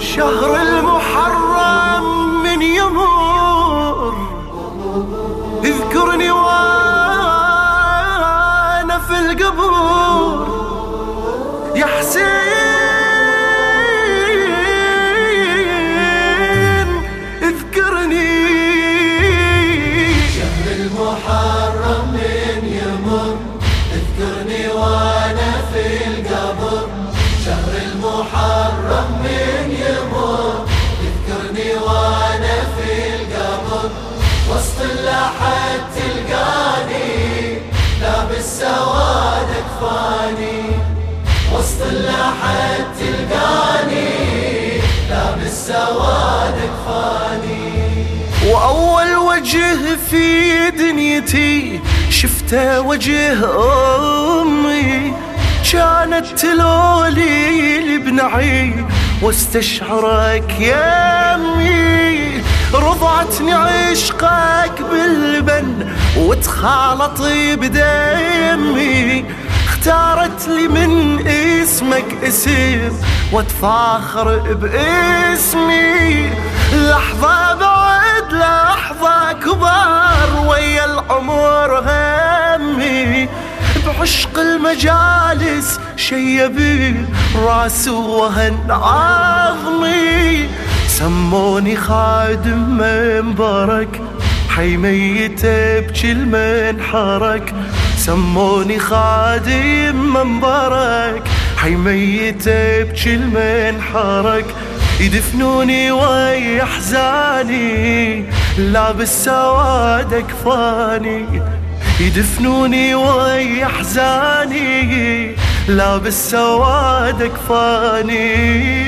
شهر المحرم من يمر اللحد تلقاني لابس سواد كفاني وأول وجه في دنيتي شفته وجه أمي. كانت تلولي لبنعي واستشعرك يا أمي. رضعتني عشقك بالبن وتخالط بدمي. اختارت لي من اسمك اسم واتفاخر باسمي. لحظة بعد لحظة كبار ويا العمر همي. بعشق المجالس شيبي راس وهن عظمي. سموني خادم منبرك حي ميتة بكل من حرك. سموني خادم منبرك حي ميتة بكل من حرك. يدفنوني ويا احزاني لابس سواد اكفاني. يدفنوني ويا احزاني لابس سواد اكفاني.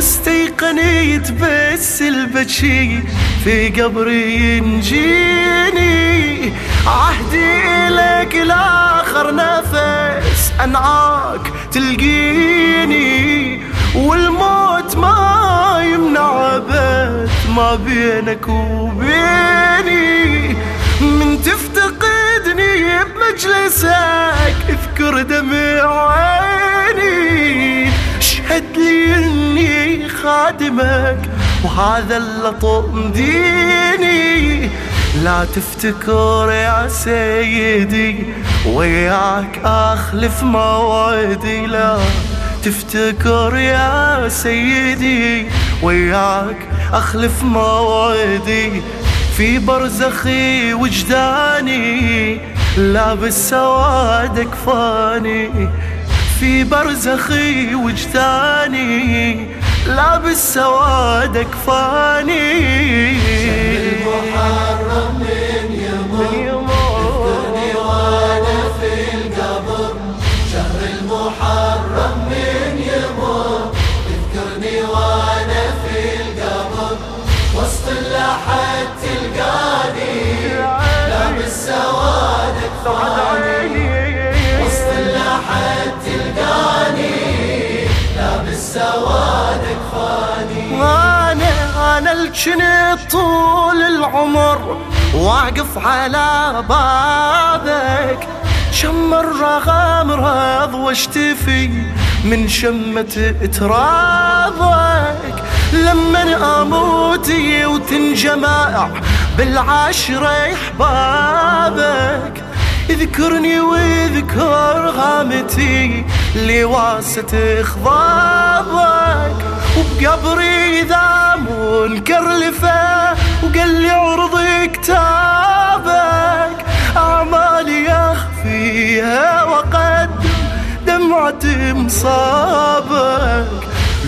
واستيقنيت بس البكي في قبري ينجيني. عهدي لك لاخر نفس أنعاك تلقيني. والموت ما يمنع بيت ما بينك وبيني. من تفتقدني بمجلسك اذكر دمع عيني. اشهد لي اني خادمك وهذا اللطم ديني لا تفتكر يا سيدي وياك أخلف موعدي. لا تفتكر يا سيدي وياك أخلف موعدي. في برزخي وجداني لابس سواد كفاني. في برزخي وجداني لابس سواد كفاني المحرم لابس سواد كفاني أنا أنا الجني طول العمر. واقف على بابك. كم مرة غامرض واشتفي. من شمة ترابك لما آموتي وتنجمع بالعشرة إحبابك. اذكرني واذكر غامتي. اللي واسة خضابك وبقبري ذا منكر لفه وقال لي عرض كتابك. اعمالي اخفيها وقدم دمعة مصابك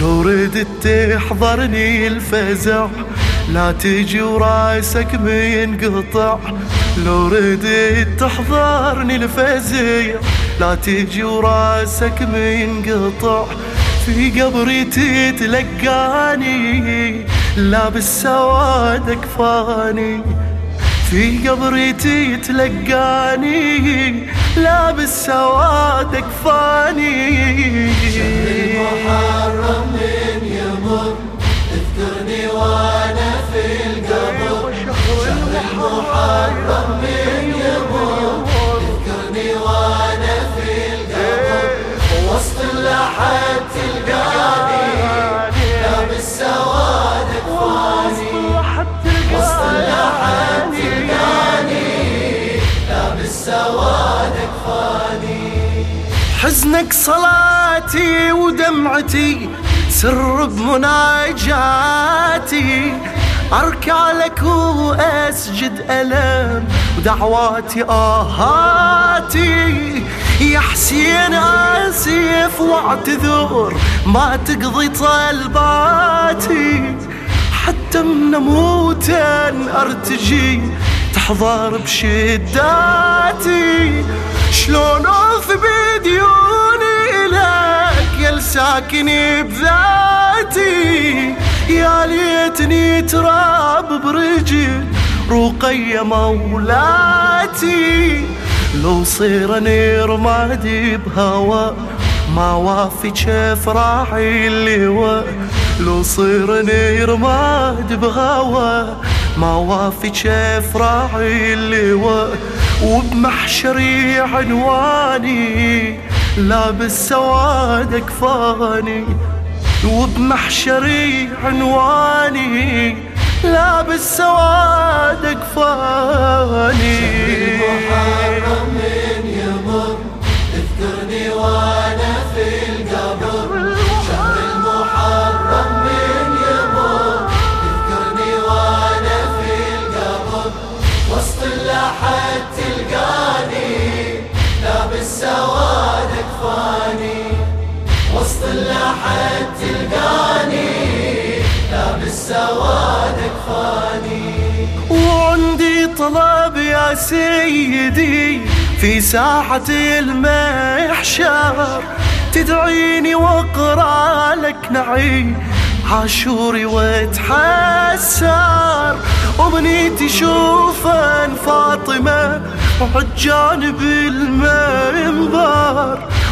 لو ردت تحضرني الفزع لا تجي وراسك بينقطع. لو ردت تحضرني الفزع لا تجي وراسك منقطع في قبري تتلقاني لابس سوادك فاني في قبري تتلقاني لابس سوادك فاني المحرم من يمر اذكرني وأنا في القبر. شهر المحرم من اللحد تلقاني لابس سوادك فاني وسط اللحد تلقاني لابس سوادك فاني حزنك صلاتي ودمعتي سر بمناجاتي. أركع لك وأسجد ألم ودعواتي آهاتي. يا حسين آسف واعتذر. ما تقضي طلباتي. حتى من موتا أرتجي. تحضر بشداتي. شلون اوفي بديوني لك يا الساكن بذاتي؟ يا ليتني تراب برجل رقية مولاتي. لو صير اني رمادي بهوا ما وافي كيف راعي اللواء لو صير اني رماد بهوا ما وافي كيف راعي اللواء وبمحشري عنواني لابس سوادك فاني وبمحشري عنواني لابس سوادك فاني سوادك فاني وسط اللحد تلقاني لابس سوادك فاني وعندي طلب يا سيدي في ساحة المحشر. تدعيني وأقرأ لك نعي عاشوري واتحسر. وبنيتي شوفن فاطمة وعالجانب المنبر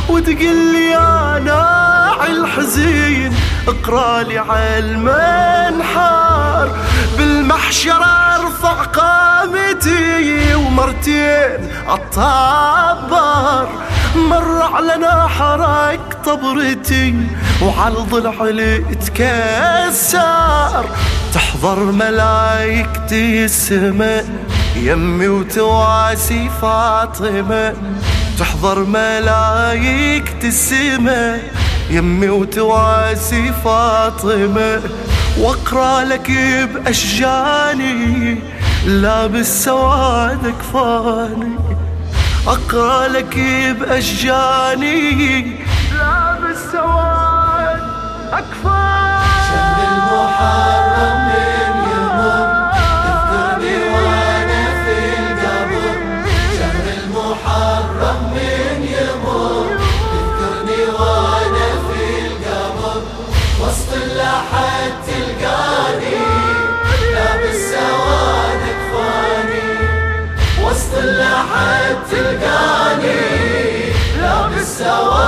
وتقلي يا ناعي الحزين اقرأ لي عالمنحر بالمحشر أرفع قامتي ومرتين عالطبر مر على نحرك طبرتي وعلى ضلع اتكسر تحضر ملايكتي السماء يمي وتواسي فاطمة. تحضر ملايكة السماء يمي وتواسي فاطمة وأقرأ لك بأشجاني لابس سوادك فاني أقرأ لك بأشجاني لابس سواد أكفاني. شهر المحرم وسط